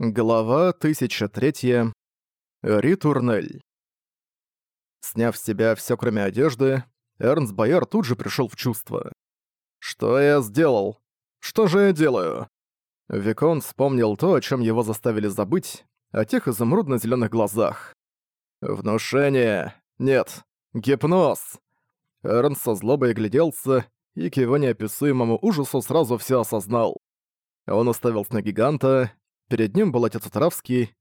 Глава 1003. Ритурнель. Сняв с себя все кроме одежды, Эрнст Байер тут же пришел в чувство. «Что я сделал? Что же я делаю?» Викон вспомнил то, о чем его заставили забыть, о тех изумрудно зеленых глазах. «Внушение! Нет! Гипноз!» Эрнст со злобой гляделся и к его неописуемому ужасу сразу все осознал. Он уставился на гиганта, Перед ним был отец Атаравский.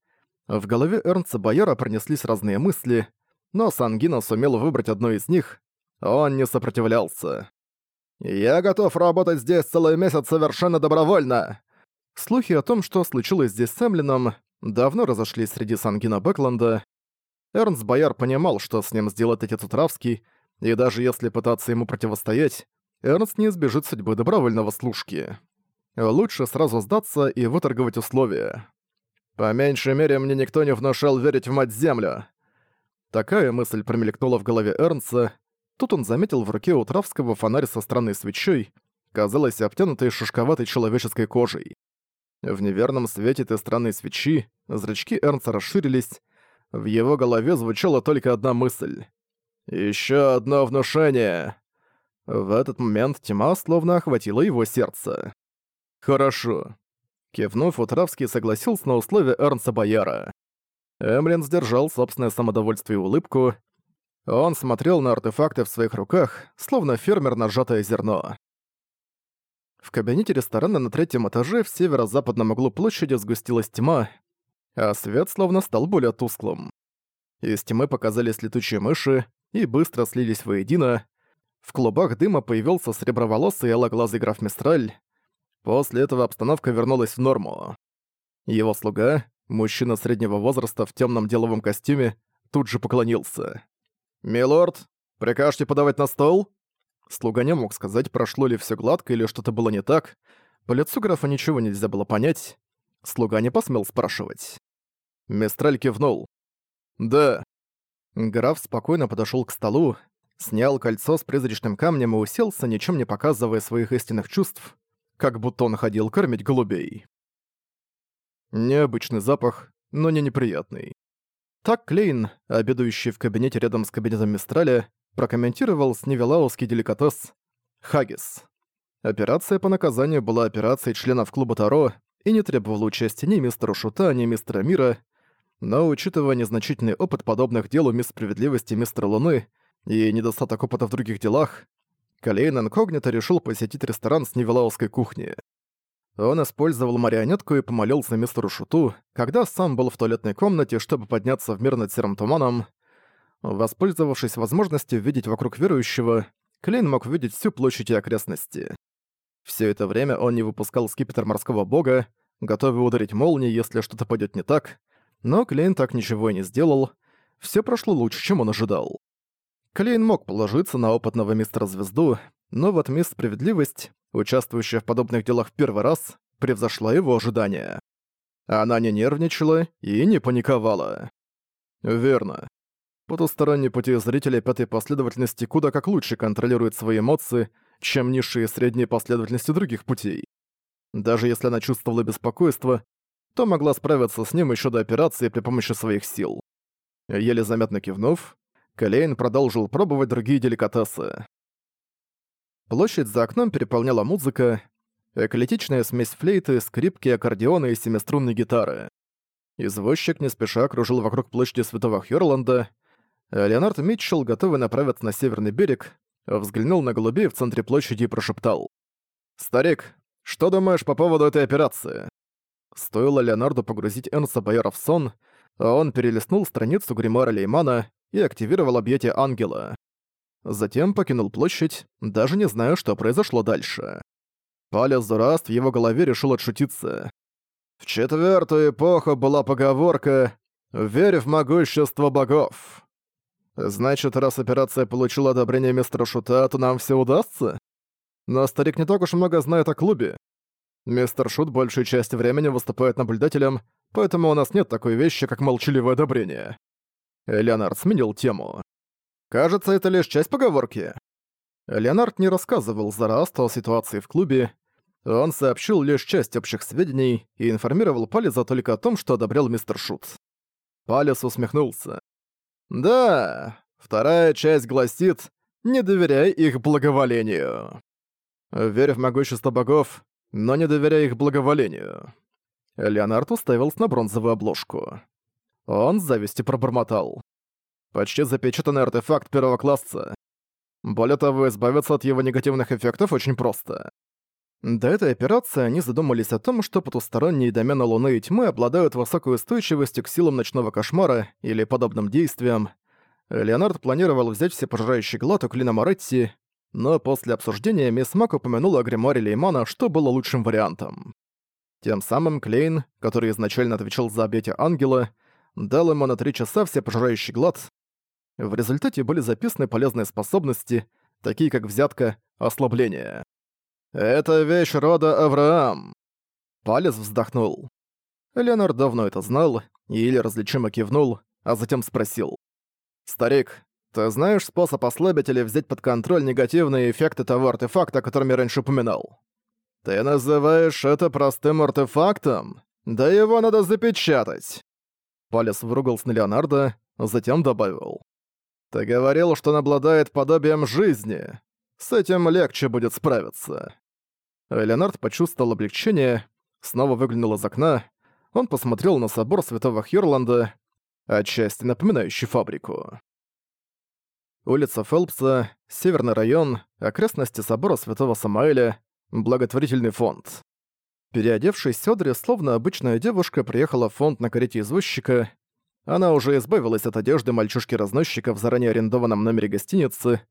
В голове Эрнца Байера пронеслись разные мысли, но Сангина сумел выбрать одну из них. Он не сопротивлялся. «Я готов работать здесь целый месяц совершенно добровольно!» Слухи о том, что случилось здесь с Эмлином, давно разошлись среди Сангина Бэкленда. Эрнс Бояр понимал, что с ним сделает отец Утравский, и даже если пытаться ему противостоять, Эрнст не избежит судьбы добровольного служки лучше сразу сдаться и выторговать условия. По меньшей мере, мне никто не внушал верить в мать-землю. Такая мысль промелькнула в голове Эрнса. Тут он заметил в руке у Травского фонарь со странной свечой, казалось обтянутой шишковатой человеческой кожей. В неверном свете этой странной свечи зрачки Эрнса расширились, в его голове звучала только одна мысль. «Ещё одно внушение!» В этот момент тьма словно охватила его сердце. «Хорошо». Кивнув, Утравский согласился на условия Эрнса Бояра. Эмлин сдержал собственное самодовольствие и улыбку. Он смотрел на артефакты в своих руках, словно фермер на сжатое зерно. В кабинете ресторана на третьем этаже в северо-западном углу площади сгустилась тьма, а свет словно стал более тусклым. Из тьмы показались летучие мыши и быстро слились воедино. В клубах дыма появился среброволосый и алоглазый граф Мистраль. После этого обстановка вернулась в норму. Его слуга, мужчина среднего возраста в темном деловом костюме, тут же поклонился. «Милорд, прикажете подавать на стол?» Слуга не мог сказать, прошло ли все гладко или что-то было не так. По лицу графа ничего нельзя было понять. Слуга не посмел спрашивать. Мистраль кивнул. «Да». Граф спокойно подошел к столу, снял кольцо с призрачным камнем и уселся, ничем не показывая своих истинных чувств как будто он ходил кормить голубей. Необычный запах, но не неприятный. Так Клейн, обедающий в кабинете рядом с кабинетом Мистраля, прокомментировал сневелауский деликатес "Хагис. Операция по наказанию была операцией членов клуба Таро и не требовала участия ни мистера Шута, ни мистера Мира, но, учитывая незначительный опыт подобных дел у Мисс Справедливости мистера Луны и недостаток опыта в других делах, Калейн инкогнито решил посетить ресторан с невелаусской кухни. Он использовал марионетку и помолился мистеру Шуту, когда сам был в туалетной комнате, чтобы подняться в мир над серым туманом. Воспользовавшись возможностью видеть вокруг верующего, Клейн мог видеть всю площадь и окрестности. Все это время он не выпускал скипетр морского бога, готовый ударить молнией, если что-то пойдет не так, но Клейн так ничего и не сделал, все прошло лучше, чем он ожидал. Клейн мог положиться на опытного мистера Звезду, но вот мисс Справедливость, участвующая в подобных делах в первый раз, превзошла его ожидания. Она не нервничала и не паниковала. Верно. Потусторонние пути зрителя пятой последовательности куда как лучше контролирует свои эмоции, чем низшие и средние последовательности других путей. Даже если она чувствовала беспокойство, то могла справиться с ним еще до операции при помощи своих сил. Еле заметно кивнув, Калейн продолжил пробовать другие деликатесы. Площадь за окном переполняла музыка, эклетичная смесь флейты, скрипки, аккордеона и семиструнной гитары. Извозчик не спеша кружил вокруг площади Святого Хьорланда, Леонард Митчелл, готовый направиться на северный берег, взглянул на голубей в центре площади и прошептал. «Старик, что думаешь по поводу этой операции?» Стоило Леонарду погрузить Энса Байера в сон, а он перелистнул страницу гримуара Леймана, и активировал объятие ангела. Затем покинул площадь, даже не зная, что произошло дальше. Паля Зураст в его голове решил отшутиться. В четвертую эпоху была поговорка «Верь в могущество богов». Значит, раз операция получила одобрение мистера Шута, то нам все удастся? Но старик не так уж много знает о клубе. Мистер Шут большую часть времени выступает наблюдателем, поэтому у нас нет такой вещи, как молчаливое одобрение. Леонард сменил тему. «Кажется, это лишь часть поговорки». Леонард не рассказывал Зараасту о ситуации в клубе. Он сообщил лишь часть общих сведений и информировал Пализа только о том, что одобрял мистер Шут. Палис усмехнулся. «Да, вторая часть гласит «Не доверяй их благоволению». «Верь в могущество богов, но не доверяй их благоволению». Леонард уставился на бронзовую обложку. Он с зависти пробормотал. Почти запечатанный артефакт первого класса. Более того, избавиться от его негативных эффектов очень просто. До этой операции они задумались о том, что потусторонние домены Луны и Тьмы обладают высокой устойчивостью к силам ночного кошмара или подобным действиям. Леонард планировал взять всепожирающий глад у Клина Моретти, но после обсуждения мисс Мак упомянула о гримуаре Леймана, что было лучшим вариантом. Тем самым Клейн, который изначально отвечал за объятие Ангела, дал ему на три часа всепожирающий глад. В результате были записаны полезные способности, такие как взятка, ослабление. «Это вещь рода Авраам!» Палец вздохнул. Леонард давно это знал, и Илья различимо кивнул, а затем спросил. «Старик, ты знаешь способ ослабить или взять под контроль негативные эффекты того артефакта, о котором я раньше упоминал?» «Ты называешь это простым артефактом? Да его надо запечатать!» Палец вругался на Леонардо, затем добавил. «Ты говорил, что он обладает подобием жизни. С этим легче будет справиться». Леонард почувствовал облегчение, снова выглянул из окна. Он посмотрел на собор святого Хьюрланда, отчасти напоминающий фабрику. Улица Фелпса, Северный район, окрестности собора святого Самаэля, благотворительный фонд. Переодевшись, Сёдри, словно обычная девушка, приехала в фонд на карете извозчика. Она уже избавилась от одежды мальчушки-разносчика в заранее арендованном номере гостиницы,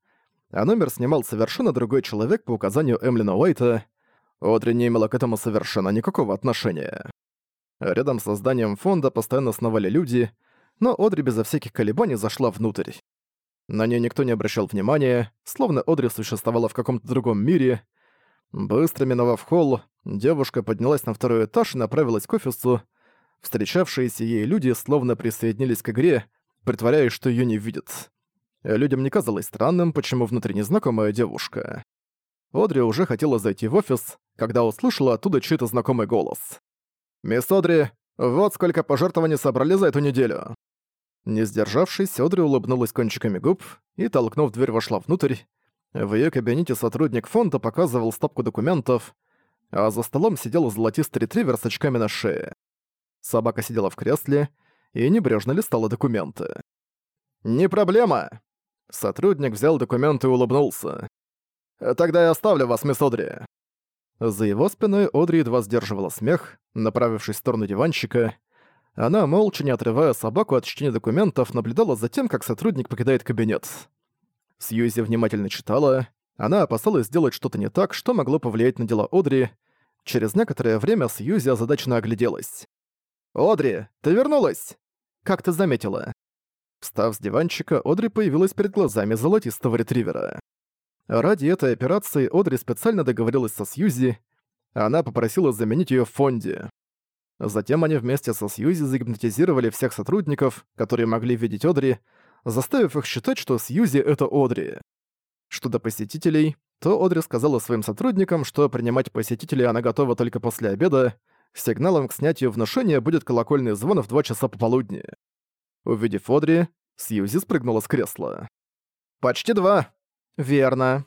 а номер снимал совершенно другой человек по указанию Эмлина Уайта. Одри не имела к этому совершенно никакого отношения. Рядом со зданием фонда постоянно сновали люди, но Одри безо всяких колебаний зашла внутрь. На нее никто не обращал внимания, словно Одри существовала в каком-то другом мире — Быстро миновав холл, девушка поднялась на второй этаж и направилась к офису. Встречавшиеся ей люди словно присоединились к игре, притворяясь, что ее не видят. Людям не казалось странным, почему внутренне знакомая девушка. Одри уже хотела зайти в офис, когда услышала оттуда чей-то знакомый голос. «Мисс Одри, вот сколько пожертвований собрали за эту неделю!» Не сдержавшись, Одри улыбнулась кончиками губ и, толкнув дверь, вошла внутрь. В её кабинете сотрудник фонда показывал стопку документов, а за столом сидел золотистый ретривер с очками на шее. Собака сидела в кресле и небрежно листала документы. «Не проблема!» Сотрудник взял документы и улыбнулся. «Тогда я оставлю вас, мисс Одри». За его спиной Одри едва сдерживала смех, направившись в сторону диванчика. Она, молча не отрывая собаку от чтения документов, наблюдала за тем, как сотрудник покидает кабинет. Сьюзи внимательно читала. Она опасалась сделать что-то не так, что могло повлиять на дела Одри. Через некоторое время Сьюзи озадаченно огляделась. «Одри, ты вернулась!» «Как ты заметила?» Встав с диванчика, Одри появилась перед глазами золотистого ретривера. Ради этой операции Одри специально договорилась со Сьюзи, она попросила заменить ее в фонде. Затем они вместе со Сьюзи загипнотизировали всех сотрудников, которые могли видеть Одри, заставив их считать, что Сьюзи — это Одри. Что до посетителей, то Одри сказала своим сотрудникам, что принимать посетителей она готова только после обеда, сигналом к снятию внушения будет колокольный звон в 2 часа пополудни. Увидев Одри, Сьюзи спрыгнула с кресла. «Почти два!» «Верно».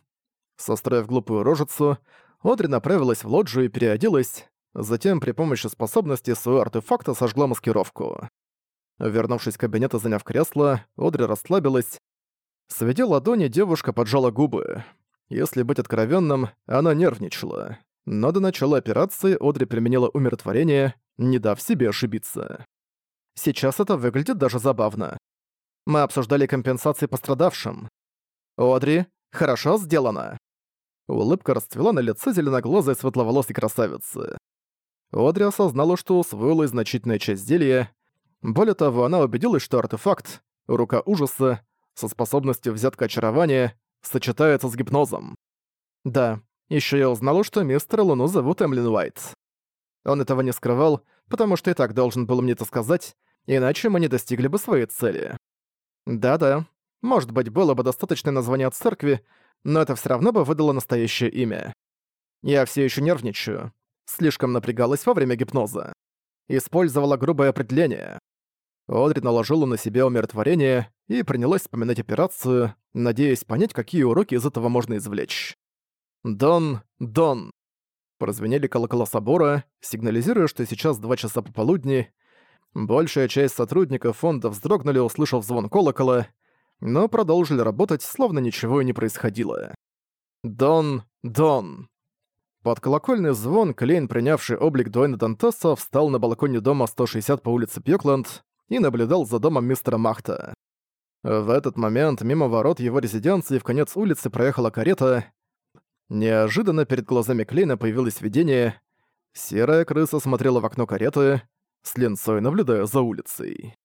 Состроив глупую рожицу, Одри направилась в лоджию и переоделась, затем при помощи способности своего артефакта сожгла маскировку. Вернувшись в кабинет и заняв кресло, Одри расслабилась. Сведя ладони, девушка поджала губы. Если быть откровенным, она нервничала. Но до начала операции Одри применила умиротворение, не дав себе ошибиться. Сейчас это выглядит даже забавно. Мы обсуждали компенсации пострадавшим. Одри, хорошо сделано. Улыбка расцвела на лице зеленоглазой светловолосой красавицы. Одри осознала, что усвоила значительная часть зелья, более того, она убедилась, что артефакт «Рука ужаса» со способностью взятка очарования сочетается с гипнозом. Да, еще я узнала, что мистера Луну зовут Эмлин Уайт. Он этого не скрывал, потому что и так должен был мне это сказать, иначе мы не достигли бы своей цели. Да-да, может быть, было бы достаточное название от церкви, но это все равно бы выдало настоящее имя. Я все еще нервничаю. Слишком напрягалась во время гипноза. Использовала грубое определение. Одри наложила на себя умиротворение и принялась вспоминать операцию, надеясь понять, какие уроки из этого можно извлечь. «Дон, Дон!» Прозвенели колокола собора, сигнализируя, что сейчас два часа пополудни. Большая часть сотрудников фонда вздрогнули, услышав звон колокола, но продолжили работать, словно ничего и не происходило. «Дон, Дон!» Под колокольный звон Клейн, принявший облик Дуэна Дантеса, встал на балконе дома 160 по улице Пьёкланд, и наблюдал за домом мистера Махта. В этот момент мимо ворот его резиденции в конец улицы проехала карета. Неожиданно перед глазами Клейна появилось видение. Серая крыса смотрела в окно кареты, с линцой наблюдая за улицей.